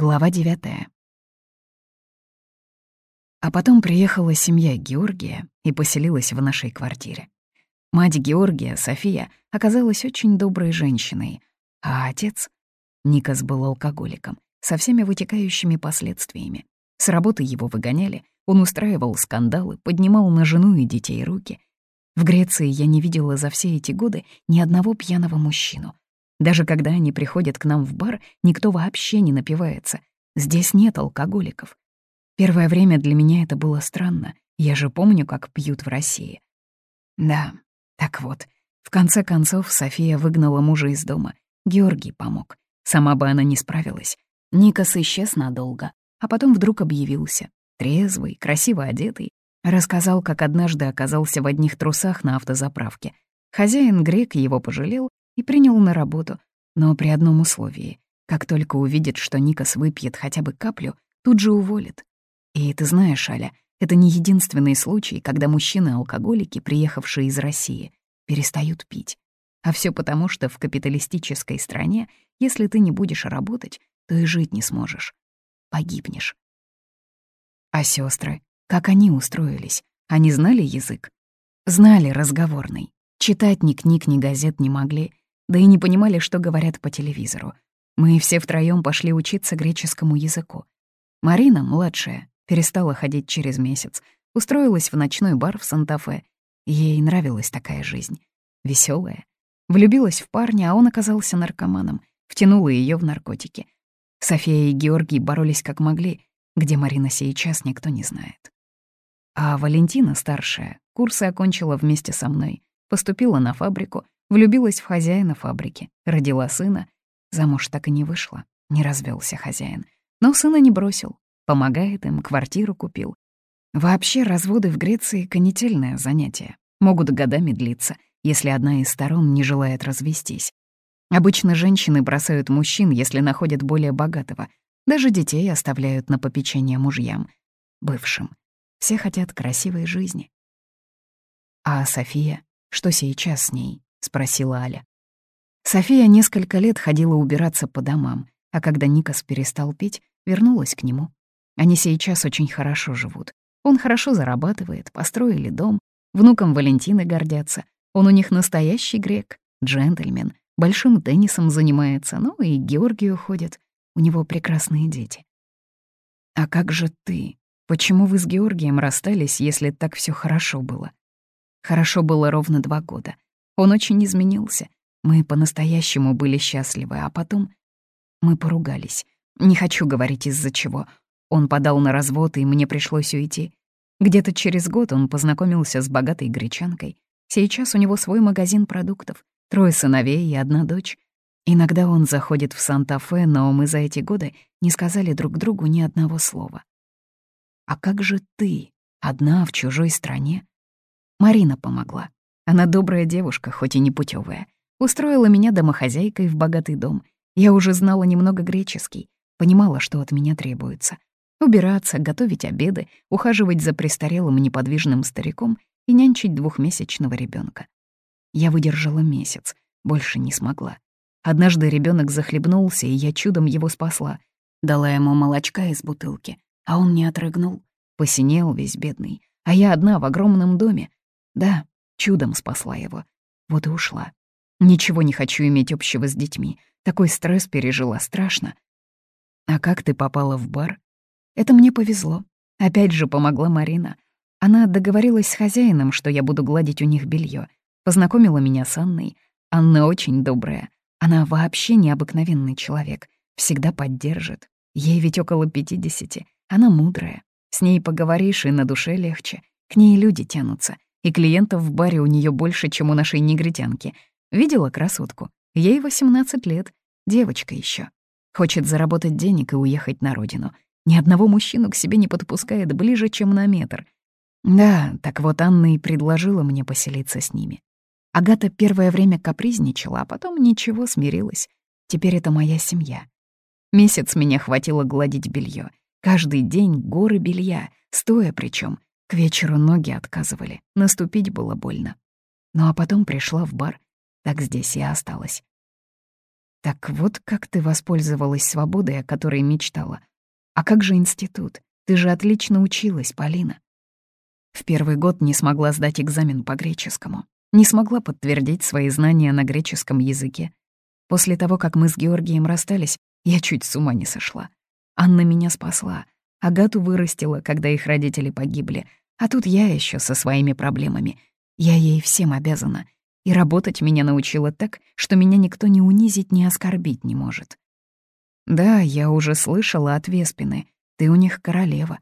Глава девятая. А потом приехала семья Георгия и поселилась в нашей квартире. Мать Георгия, София, оказалась очень доброй женщиной, а отец... Никас был алкоголиком, со всеми вытекающими последствиями. С работы его выгоняли, он устраивал скандалы, поднимал на жену и детей руки. В Греции я не видела за все эти годы ни одного пьяного мужчину. Даже когда они приходят к нам в бар, никто вообще не напивается. Здесь нет алкоголиков. Первое время для меня это было странно. Я же помню, как пьют в России. Да, так вот, в конце концов София выгнала мужа из дома. Георгий помог. Сама бы она не справилась. Никас исчез надолго, а потом вдруг объявился. Трезвый, красиво одетый. Рассказал, как однажды оказался в одних трусах на автозаправке. Хозяин грек его пожалел и принял на работу, но при одном условии. Как только увидит, что Никас выпьет хотя бы каплю, тут же уволит. И ты знаешь, Аля, это не единственный случай, когда мужчины-алкоголики, приехавшие из России, перестают пить. А все потому, что в капиталистической стране, если ты не будешь работать, то и жить не сможешь. Погибнешь. А сестры, как они устроились? Они знали язык? Знали разговорный. Читать ни книг, ни газет не могли, да и не понимали, что говорят по телевизору. Мы все втроём пошли учиться греческому языку. Марина, младшая, Перестала ходить через месяц. Устроилась в ночной бар в Санта-Фе. Ей нравилась такая жизнь. веселая. Влюбилась в парня, а он оказался наркоманом. Втянула ее в наркотики. София и Георгий боролись как могли. Где Марина сейчас, никто не знает. А Валентина, старшая, курсы окончила вместе со мной. Поступила на фабрику, влюбилась в хозяина фабрики, родила сына. Замуж так и не вышла, не развелся хозяин. Но сына не бросил, помогает им, квартиру купил. Вообще разводы в Греции — конетельное занятие. Могут годами длиться, если одна из сторон не желает развестись. Обычно женщины бросают мужчин, если находят более богатого. Даже детей оставляют на попечение мужьям. Бывшим. Все хотят красивой жизни. «А София? Что сейчас с ней?» — спросила Аля. София несколько лет ходила убираться по домам, а когда Никас перестал пить, вернулась к нему. Они сейчас очень хорошо живут. Он хорошо зарабатывает, построили дом, внукам Валентины гордятся. Он у них настоящий грек, джентльмен, большим теннисом занимается, ну и Георгию ходит. У него прекрасные дети. А как же ты? Почему вы с Георгием расстались, если так все хорошо было? Хорошо было ровно два года. Он очень изменился. Мы по-настоящему были счастливы, а потом мы поругались. Не хочу говорить из-за чего. Он подал на развод, и мне пришлось уйти. Где-то через год он познакомился с богатой гречанкой. Сейчас у него свой магазин продуктов, трое сыновей и одна дочь. Иногда он заходит в Санта-Фе, но мы за эти годы не сказали друг другу ни одного слова. «А как же ты, одна в чужой стране?» Марина помогла. Она добрая девушка, хоть и не путевая. Устроила меня домохозяйкой в богатый дом. Я уже знала немного греческий, понимала, что от меня требуется. Убираться, готовить обеды, ухаживать за престарелым неподвижным стариком и нянчить двухмесячного ребенка. Я выдержала месяц, больше не смогла. Однажды ребенок захлебнулся, и я чудом его спасла. Дала ему молочка из бутылки, а он не отрыгнул. Посинел весь бедный, а я одна в огромном доме. Да, чудом спасла его. Вот и ушла. Ничего не хочу иметь общего с детьми. Такой стресс пережила, страшно. А как ты попала в бар? Это мне повезло. Опять же помогла Марина. Она договорилась с хозяином, что я буду гладить у них белье. Познакомила меня с Анной. Анна очень добрая. Она вообще необыкновенный человек. Всегда поддержит. Ей ведь около пятидесяти. Она мудрая. С ней поговоришь, и на душе легче. К ней люди тянутся. И клиентов в баре у нее больше, чем у нашей негритянки. Видела красотку? Ей 18 лет. Девочка еще. Хочет заработать денег и уехать на родину. Ни одного мужчину к себе не подпускает ближе, чем на метр. Да, так вот Анна и предложила мне поселиться с ними. Агата первое время капризничала, а потом ничего, смирилась. Теперь это моя семья. Месяц меня хватило гладить белье. Каждый день горы белья, стоя причем. К вечеру ноги отказывали, наступить было больно. Ну а потом пришла в бар, так здесь и осталась. Так вот как ты воспользовалась свободой, о которой мечтала. А как же институт? Ты же отлично училась, Полина. В первый год не смогла сдать экзамен по греческому. Не смогла подтвердить свои знания на греческом языке. После того, как мы с Георгием расстались, я чуть с ума не сошла. Анна меня спасла. Агату вырастила, когда их родители погибли. А тут я еще со своими проблемами. Я ей всем обязана. И работать меня научила так, что меня никто ни унизить, ни оскорбить не может. Да, я уже слышала от Веспины. Ты у них королева.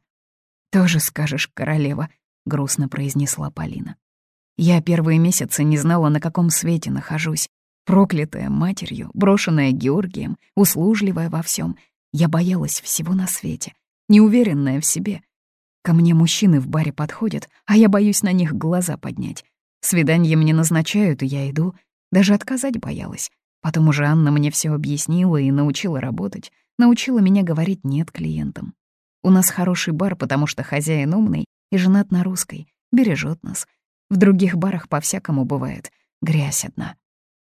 Тоже скажешь королева, грустно произнесла Полина. Я первые месяцы не знала, на каком свете нахожусь. Проклятая матерью, брошенная Георгием, услужливая во всем. Я боялась всего на свете, неуверенная в себе. Ко мне мужчины в баре подходят, а я боюсь на них глаза поднять. Свидание мне назначают, и я иду. Даже отказать боялась. Потом уже Анна мне все объяснила и научила работать. Научила меня говорить «нет» клиентам. У нас хороший бар, потому что хозяин умный и женат на русской, бережет нас. В других барах по-всякому бывает. Грязь одна.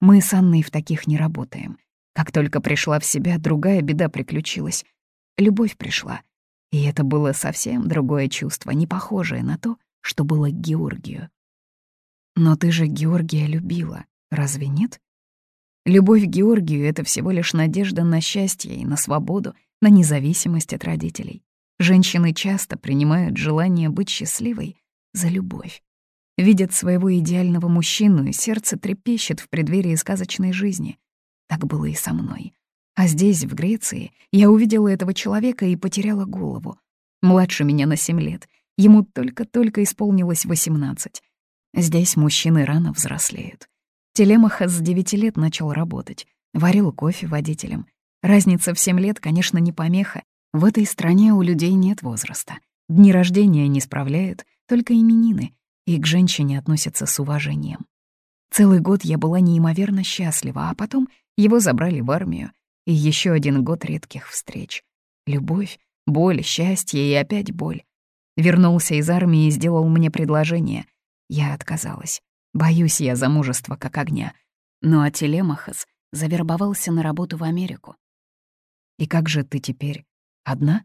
Мы с Анной в таких не работаем. Как только пришла в себя, другая беда приключилась. Любовь пришла. И это было совсем другое чувство, не похожее на то, что было Георгию. Но ты же Георгия любила, разве нет? Любовь к Георгию — это всего лишь надежда на счастье и на свободу, на независимость от родителей. Женщины часто принимают желание быть счастливой за любовь видят своего идеального мужчину, и сердце трепещет в преддверии сказочной жизни. Так было и со мной. А здесь, в Греции, я увидела этого человека и потеряла голову. Младше меня на семь лет, ему только-только исполнилось восемнадцать. Здесь мужчины рано взрослеют. Телемаха с девяти лет начал работать, варил кофе водителям. Разница в семь лет, конечно, не помеха. В этой стране у людей нет возраста. Дни рождения не справляют, только именины — и к женщине относятся с уважением. Целый год я была неимоверно счастлива, а потом его забрали в армию, и еще один год редких встреч. Любовь, боль, счастье и опять боль. Вернулся из армии и сделал мне предложение. Я отказалась. Боюсь я замужества как огня. Ну а Телемахас завербовался на работу в Америку. И как же ты теперь? Одна?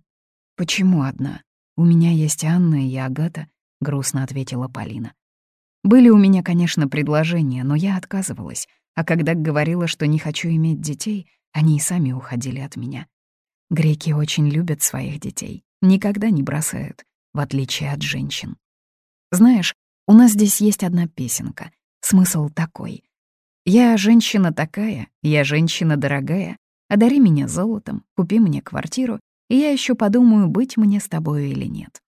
Почему одна? У меня есть Анна и Агата грустно ответила Полина. Были у меня, конечно, предложения, но я отказывалась, а когда говорила, что не хочу иметь детей, они и сами уходили от меня. Греки очень любят своих детей, никогда не бросают, в отличие от женщин. Знаешь, у нас здесь есть одна песенка. Смысл такой. «Я женщина такая, я женщина дорогая, одари меня золотом, купи мне квартиру, и я еще подумаю, быть мне с тобой или нет».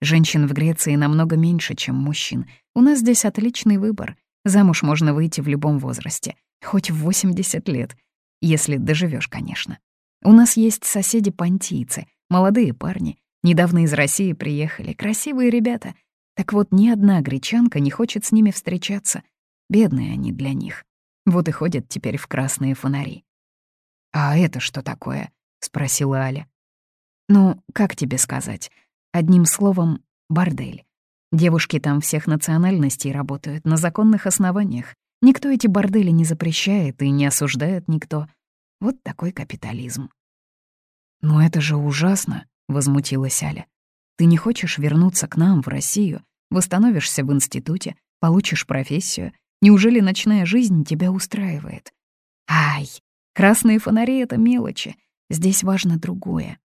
Женщин в Греции намного меньше, чем мужчин. У нас здесь отличный выбор. Замуж можно выйти в любом возрасте, хоть в 80 лет, если доживешь, конечно. У нас есть соседи-понтийцы, молодые парни, недавно из России приехали, красивые ребята. Так вот, ни одна гречанка не хочет с ними встречаться. Бедные они для них. Вот и ходят теперь в красные фонари. «А это что такое?» — спросила Аля. «Ну, как тебе сказать?» Одним словом, бордель. Девушки там всех национальностей работают на законных основаниях. Никто эти бордели не запрещает и не осуждает никто. Вот такой капитализм. «Но это же ужасно», — возмутилась Аля. «Ты не хочешь вернуться к нам, в Россию, восстановишься в институте, получишь профессию. Неужели ночная жизнь тебя устраивает?» «Ай, красные фонари — это мелочи. Здесь важно другое.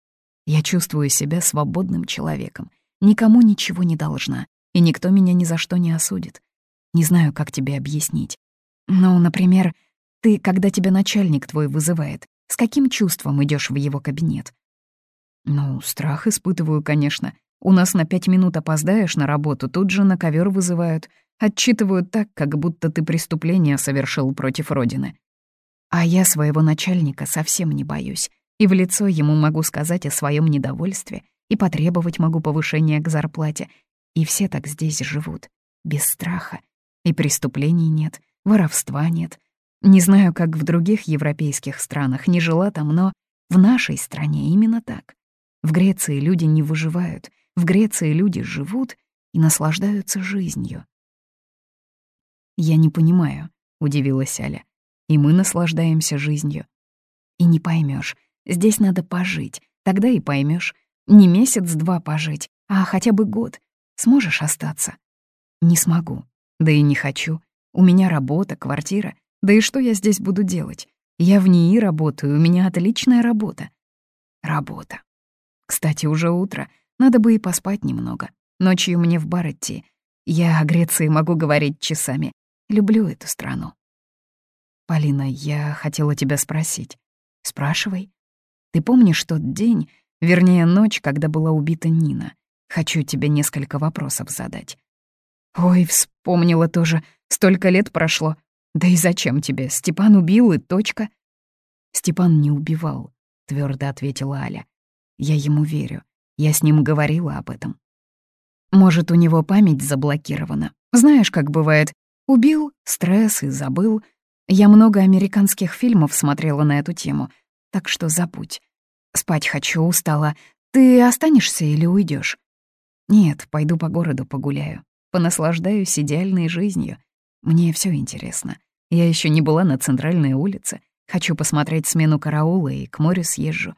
Я чувствую себя свободным человеком, никому ничего не должна, и никто меня ни за что не осудит. Не знаю, как тебе объяснить. Ну, например, ты, когда тебя начальник твой вызывает, с каким чувством идешь в его кабинет? Ну, страх испытываю, конечно. У нас на пять минут опоздаешь на работу, тут же на ковер вызывают. Отчитывают так, как будто ты преступление совершил против Родины. А я своего начальника совсем не боюсь и в лицо ему могу сказать о своем недовольстве и потребовать могу повышения к зарплате. И все так здесь живут, без страха. И преступлений нет, воровства нет. Не знаю, как в других европейских странах, не жила там, но в нашей стране именно так. В Греции люди не выживают, в Греции люди живут и наслаждаются жизнью. «Я не понимаю», — удивилась Аля. и мы наслаждаемся жизнью. И не поймешь, здесь надо пожить, тогда и поймешь. Не месяц-два пожить, а хотя бы год. Сможешь остаться? Не смогу, да и не хочу. У меня работа, квартира, да и что я здесь буду делать? Я в НИИ работаю, у меня отличная работа. Работа. Кстати, уже утро, надо бы и поспать немного. Ночью мне в бар идти. Я о Греции могу говорить часами. Люблю эту страну. Полина, я хотела тебя спросить. Спрашивай. Ты помнишь тот день, вернее, ночь, когда была убита Нина? Хочу тебе несколько вопросов задать. Ой, вспомнила тоже. Столько лет прошло. Да и зачем тебе? Степан убил и точка. Степан не убивал, твердо ответила Аля. Я ему верю. Я с ним говорила об этом. Может, у него память заблокирована. Знаешь, как бывает. Убил, стресс и забыл. Я много американских фильмов смотрела на эту тему, так что забудь. Спать хочу, устала. Ты останешься или уйдешь? Нет, пойду по городу погуляю. Понаслаждаюсь идеальной жизнью. Мне все интересно. Я еще не была на центральной улице. Хочу посмотреть смену караула и к морю съезжу.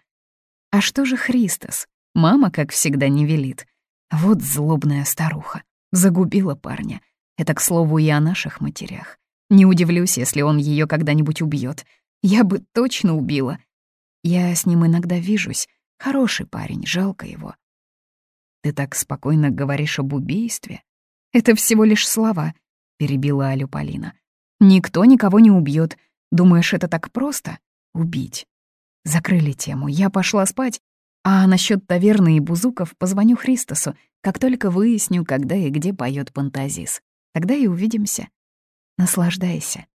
А что же Христос? Мама, как всегда, не велит. Вот злобная старуха. Загубила парня. Это, к слову, и о наших матерях. Не удивлюсь, если он ее когда-нибудь убьет. Я бы точно убила. Я с ним иногда вижусь. Хороший парень, жалко его. Ты так спокойно говоришь об убийстве. Это всего лишь слова, — перебила Алю Полина. «Никто никого не убьет. Думаешь, это так просто? Убить?» Закрыли тему. Я пошла спать, а насчет таверны и бузуков позвоню Христосу, как только выясню, когда и где поет Пантазис. Тогда и увидимся. Наслаждайся.